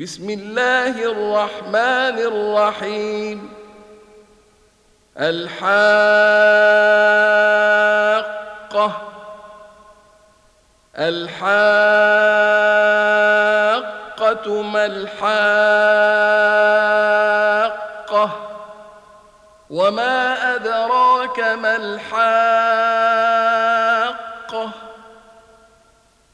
بسم الله الرحمن الرحيم. الحاقة. الحاقة ما الحاقة. وما أدراك ما الحاقة.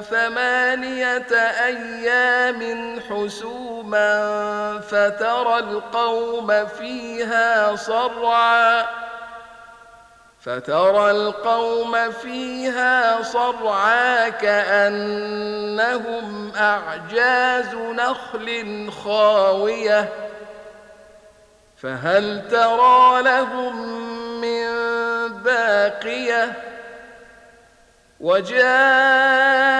وثمانية أيام حسوما فترى القوم فيها صرعا فترى القوم فيها صرعا كأنهم أعجاز نخل خاوية فهل ترى لهم من باقية وجاء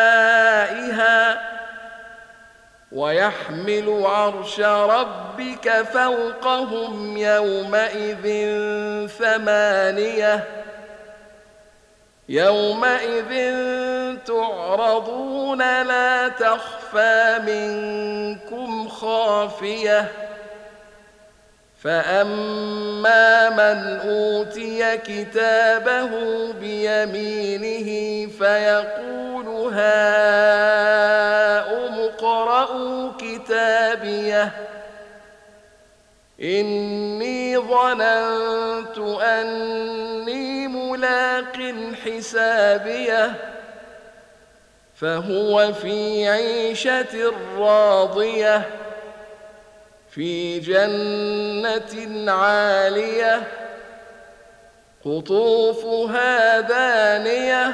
ويحمل عرش ربك فوقهم يومئذ ثمانية يومئذ تعرضون لا تخفى منكم خافية فأما من أوتي كتابه بيمينه فيقول هاؤم اقرءوا كتابيه. إني ظننت أني ملاق حسابيه. فهو في عيشة راضية في جنة عالية قطوفها دانية.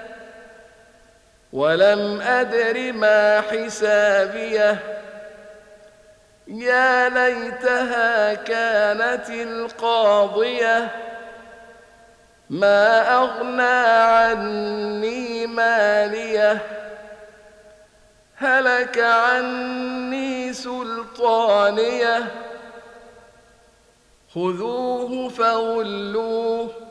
ولم أدر ما حسابيه. يا ليتها كانت القاضية. ما أغنى عني ماليه. هلك عني سلطانيه. خذوه فغلوه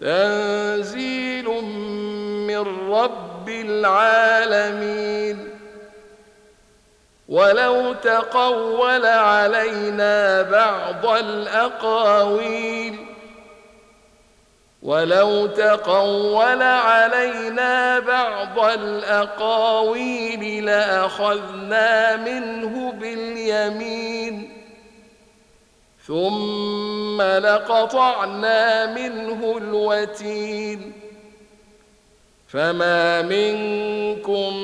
تنزيل من رب العالمين. ولو تقول علينا بعض الأقاويل. ولو تقول علينا بعض الأقاويل لأخذنا منه باليمين. ثم لقطعنا منه الوتين. فما منكم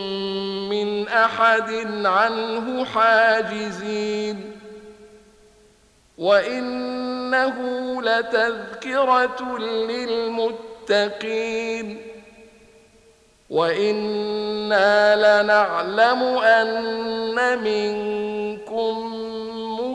من أحد عنه حاجزين. وإنه لتذكرة للمتقين. وإنا لنعلم أن منكم